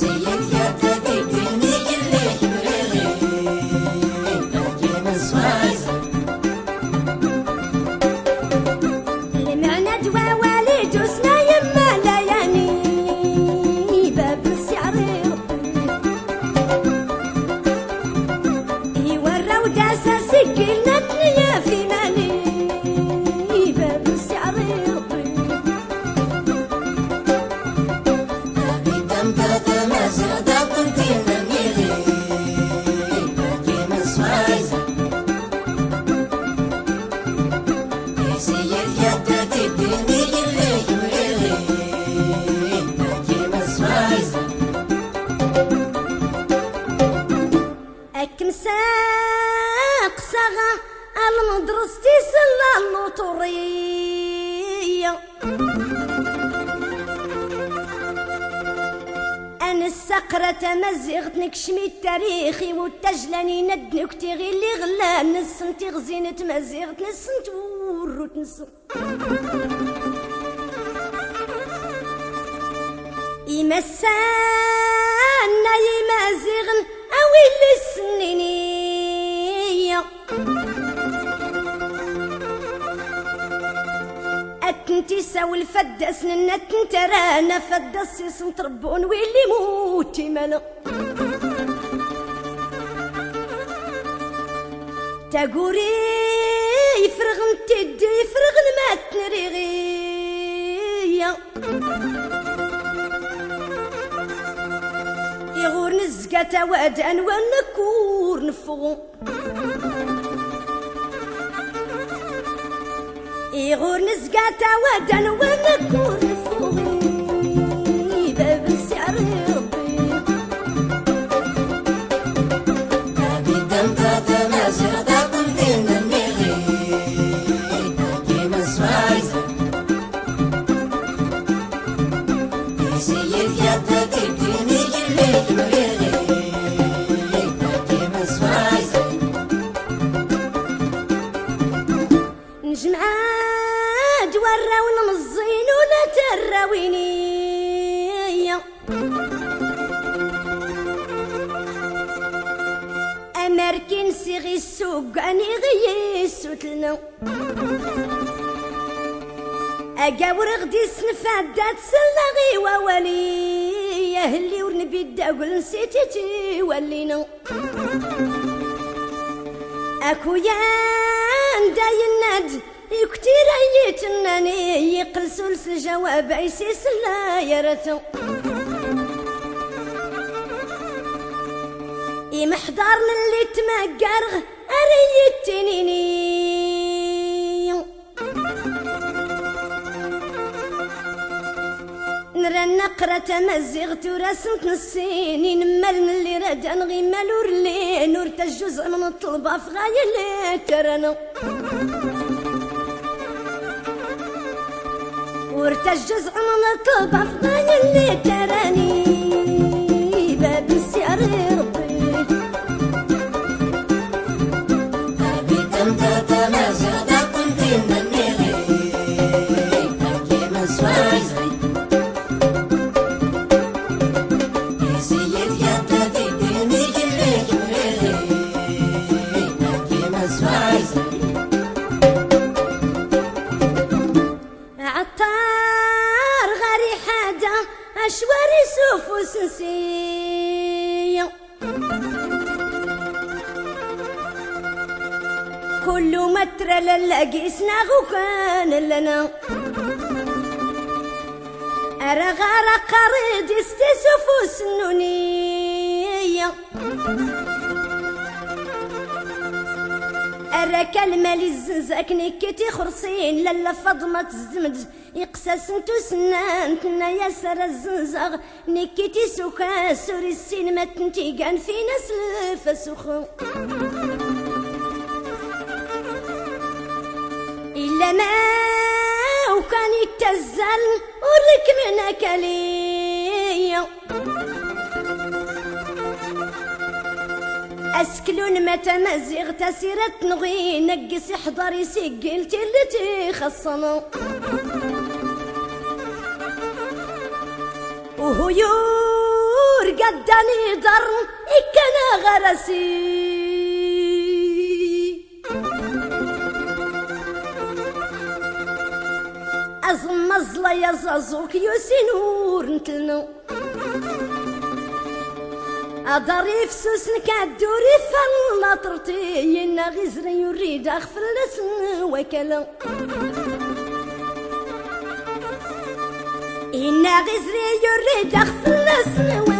see you. المدرستي سلا اللوطورية أنا السقرة تمزغت نكشمي التاريخي والتجلاني ندنك تغي اللي غلا. نسن تغزين تمزغت نسن توروت نسن يمسانا يمازغن أويل السنينية أتنتي ساو الفدس ننت ترانا فدس يسن تربون ويلي موتي ملا تقوري يفرغن تدي يفرغن ما تنريغية يغور نزقة وادان ونكور نفغو. يغور نزقة وادان ونكور سيغي السوق أني غي السوتلنا أقاور غدي سنفادات سلاغي وولي أهلي ورنبي الداقل نسيتي ولينا أكويا داين ناد يكتير أيتناني يقل سلس الجواب أيسيس لا يرتو يمحضر من اللي تمقرغ النقرة تمزغت نمل من اللي راد نغي مالور لي نور الجزء من الطلبة في غاية اللي ترنا ورت الجزء من الطلبة في عطار غاري حاجة أشواري سوف سنسية كل ما ترى للاقي سناغو كان لنا. أرى غارة قريد استسوف سنونية أرى كلمة للزنزاك نكتي خرصين للا فضمة الزمد يقسس انتو سنان تنا يا سر الزنزاغ نكتي سوكا سوري السينما تنتي كان في ناس الفسخ إلا ما وكان يتزل ورك من كليه أسكلون ما تمزغ تسيرة نغي نقص يحضر يسجل تلتي وهو يور قدني در إكنا غرسي. أزم مزلا يا زازوك يوسي نور نتلنو. أضريف سوسن كدوري فلا طرتي إنا غزري يريد أغفل لسن وكلا. إنا غزري يريد أغفل لسن وكلي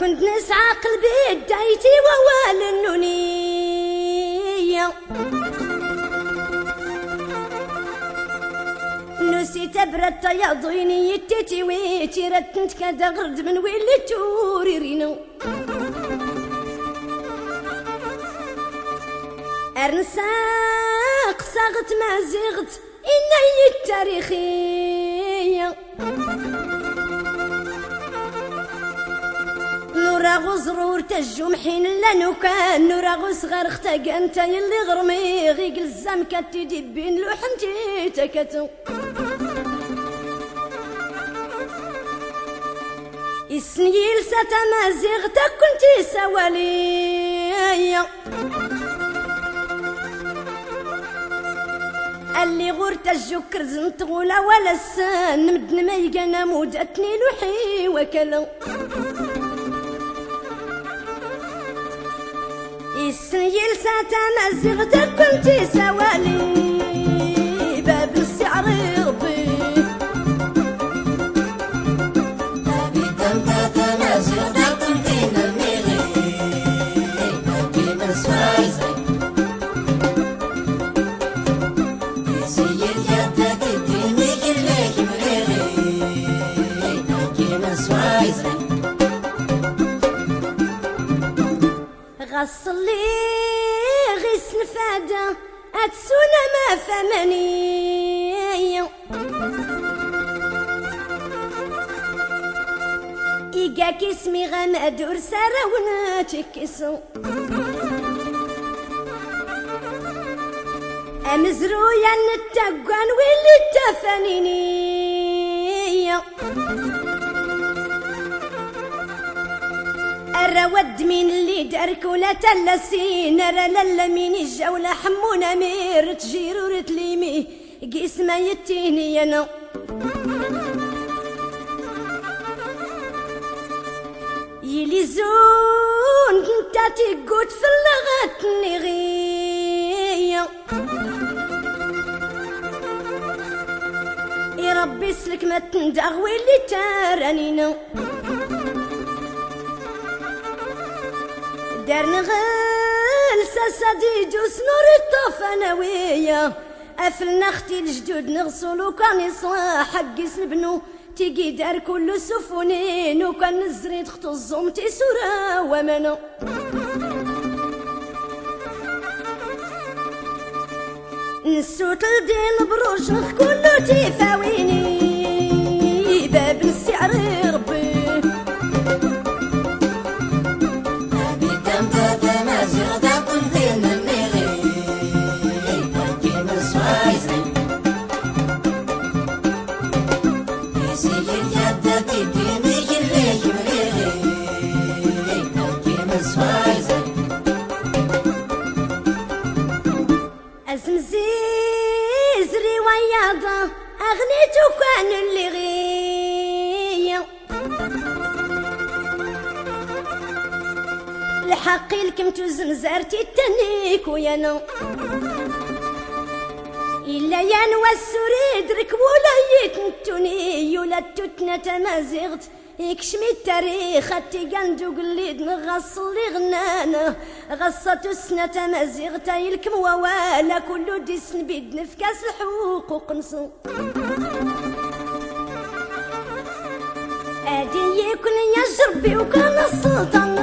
كنت نسعى قلبي دايتي ووال النونية نسيت برد يضيني يتيتي ويتي رتنت كذا غرد من وين توري رينو أرنساق ساغت ما زغت إني التاريخية. نورا غزرور تجمحين لانو كان نورا غصغر أختك أنت يلي غرمي غيق الزام كتي دبين لو حنتي تكتو السنيل ستمازيغتك كنتي سوالي اللي غورت الجكر زنت غولا ولا السن مدن ما يقنا مودتني لوحي وكلا. السنيل ستمزغتك كنتي سوالي. لي غيس نفادة أتسونا ما فمني. إيقاك اسمي غمادور سراونا تكسو أمزرويا نتاقوان ويلي تفانيني الرود من اللي دارك ولا تلسين را لالا من الجولة حمونا مير تجير ورتليمي قيس ما يتيني أنا. يلي زون إنت تقود في اللغات نغية ربي سلك ما تندغ ويلي تارانينا دار نغل ساساديد وسنور الطفنوية أفلنا أختي الجدود نغسل وكان يصلاح حق سنبنو تيجي دار كل سفنين وكان نزريد خطو الزوم تيسورا ومنو. نسوت الدين بروش نخ كله تيفاويني أغنيت كان اللي غية الحقي لكم تزمزرتي التنيك ويانا إلا ينوى السريد ركبوا يتنتوني ولا التوتنة تمازغت. يكشمي التاريخ التيقندو قليد نغص اللي غنانا. غصة السنة تمازغت يلكم ووالا كله ديسن بيد نفكاس الحقوق نصو يكون يا جربي وكان السلطان